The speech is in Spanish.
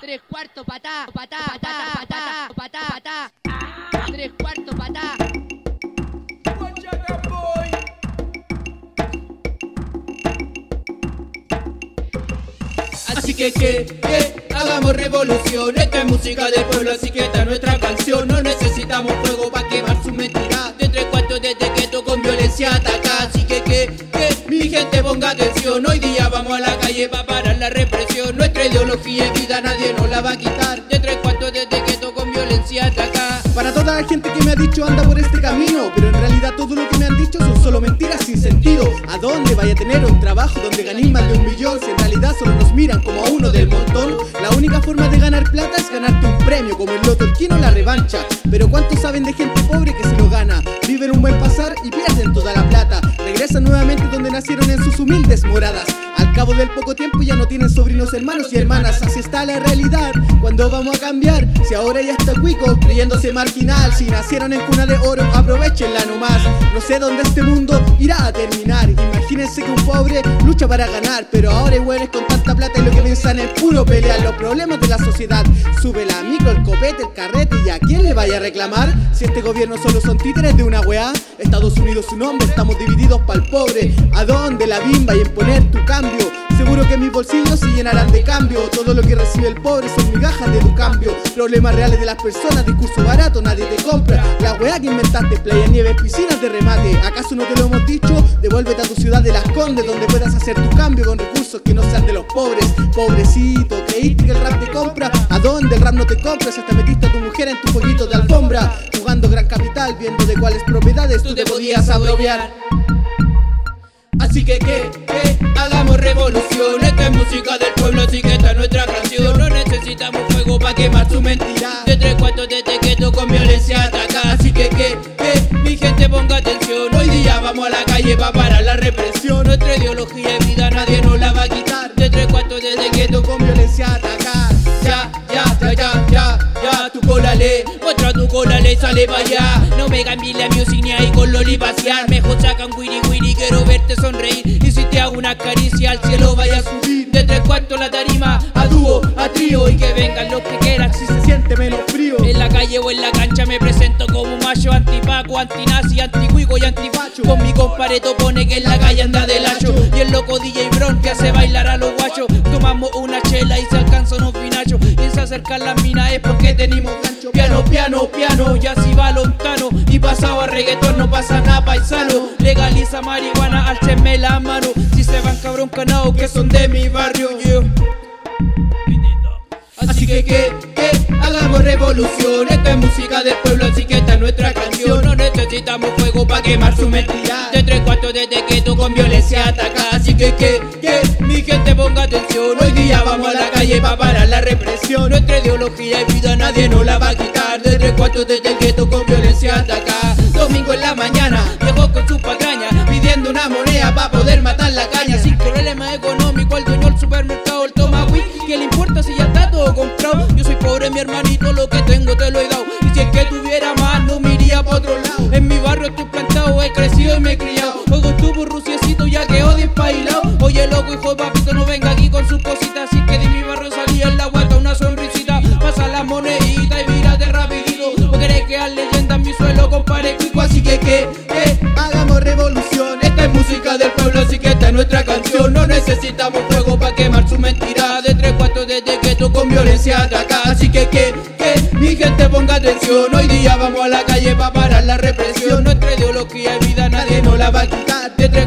Tres cuartos patá, patá, patá, patá, patá, patá. Tres cuartos patá. Así que que, que, hagamos revolución. Esta es música del pueblo, así que esta es nuestra canción. No necesitamos fuego para quemar su mentira. De tres cuartos desde que con violencia ataca Así que que, que, mi gente ponga atención. Hoy día vamos a la calle para nadie nos la va a quitar. De tres cuartos desde que con violencia ataca Para toda la gente que me ha dicho anda por este camino Pero en realidad todo lo que me han dicho son solo mentiras sin sentido. ¿A dónde vaya a tener un trabajo donde ganéis más de un millón? Si en realidad solo nos miran como a uno del montón La única forma de ganar plata es ganarte un premio Como el loto, el kino, la revancha. Pero ¿cuántos saben de gente pobre que se lo gana? Viven un buen pasar y pierden toda la plata. Regresan nuevamente donde nacieron en sus humildes moradas cabo del poco tiempo ya no tienen sobrinos, hermanos y hermanas. Así está la realidad, ¿cuándo vamos a cambiar? Si ahora ya está cuico, creyéndose marginal. Si nacieron en cuna de oro, aprovechenla nomás. No sé dónde este mundo irá a terminar. Imagínense que un pobre lucha para ganar Pero ahora hay hueones con tanta plata y lo que piensan es puro pelear. Los problemas de la sociedad. Sube la micro, el copete, el carrete ¿Y a quién le vaya a reclamar? Si este gobierno solo son títeres de una weá Estados Unidos su nombre, estamos divididos pa'l pobre ¿A dónde la bimba y en poner tu cambio? Seguro que mis bolsillos se llenarán de cambio. Todo lo que recibe el pobre son migajas de tu cambio. Problemas reales de las personas, discurso barato, nadie te compra. La weá que inventaste, playa, nieve, piscinas de remate. ¿Acaso no te lo hemos dicho? Devuélvete a tu ciudad de las condes Donde puedas hacer tu cambio con recursos que no sean de los pobres. Pobrecito, creíste que el rap te compra. ¿A dónde el rap no te compra? Si hasta metiste a tu mujer en tu jueguito de alfombra. Jugando gran capital, viendo de cuáles propiedades tú te podías apropiar Así que que, que, hagamos revolución. Esta es música del pueblo, así que esta es nuestra canción. No necesitamos fuego para quemar su mentira. De tres cuartos desde que con violencia ataca Así que que, que, mi gente ponga atención. Hoy día vamos a la calle para Muestra tu cola le, sale para allá No me cambies la music ni ahí con loli pasear. Mejor sacan wiri wiri, quiero verte sonreír. Y si te hago una caricia al cielo vaya a subir. De tres cuartos la tarima, a dúo, a trío. Y que vengan los que quieran Si se siente menos frío. En la calle o en la cancha me presento como un macho Antipaco, antinazi, anticuico y antifacho. Con mi compareto pone que en la calle anda del hacho Y el loco DJ Bron que hace bailar a los guachos. Tomamos una chela y se alcanzan unos se acercan las minas es porque tenemos Piano, piano, piano, ya si va lontano Y pasado a reggaetón no pasa nada paisano. Legaliza marihuana, alchenme la mano. Si se van cabrón canao que son de mi barrio yo. Así que que, que, hagamos revolución. Esta es música del pueblo, así que esta es nuestra canción. No necesitamos fuego para quemar su mentira. De tres cuartos desde que tú con violencia ataca. Así que que, que, mi gente ponga atención. Hoy día vamos a la calle para parar la represión nadie nos la va a quitar. De tres cuartos desde que tú con violencia ataca Domingo en la mañana, llegó con su patraña Pidiendo una moneda para poder matar la caña. Sin problema económico, el dueño del supermercado El toma ¿qué le importa si ya está todo comprado? Yo soy pobre, mi hermanito, lo que tengo te lo he dado. Y si es que tuviera más, no me iría pa' otro lado. En mi barrio estoy plantado, he crecido y me he criado. Juego estuvo ruciecito, ya quedó despailado. Oye, loco, hijo de papito, no venga aquí con sus cositas. Así que de mi barrio monedita y mírate rapidito. ¿O querés quedar leyenda en mi suelo, compadre Kiko? Así que, que, que, Hagamos revolución. Esta es música del pueblo, así que esta es nuestra canción. No necesitamos fuego para quemar su mentira. De tres cuartos desde que tú con violencia ataca. Así que que, que, mi gente ponga atención. Hoy día vamos a la calle para parar la represión. Nuestra ideología y vida nadie nos la va a quitar. De tres